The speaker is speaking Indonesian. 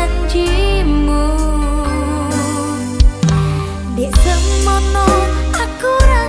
janjimu. Dek semono aku rasa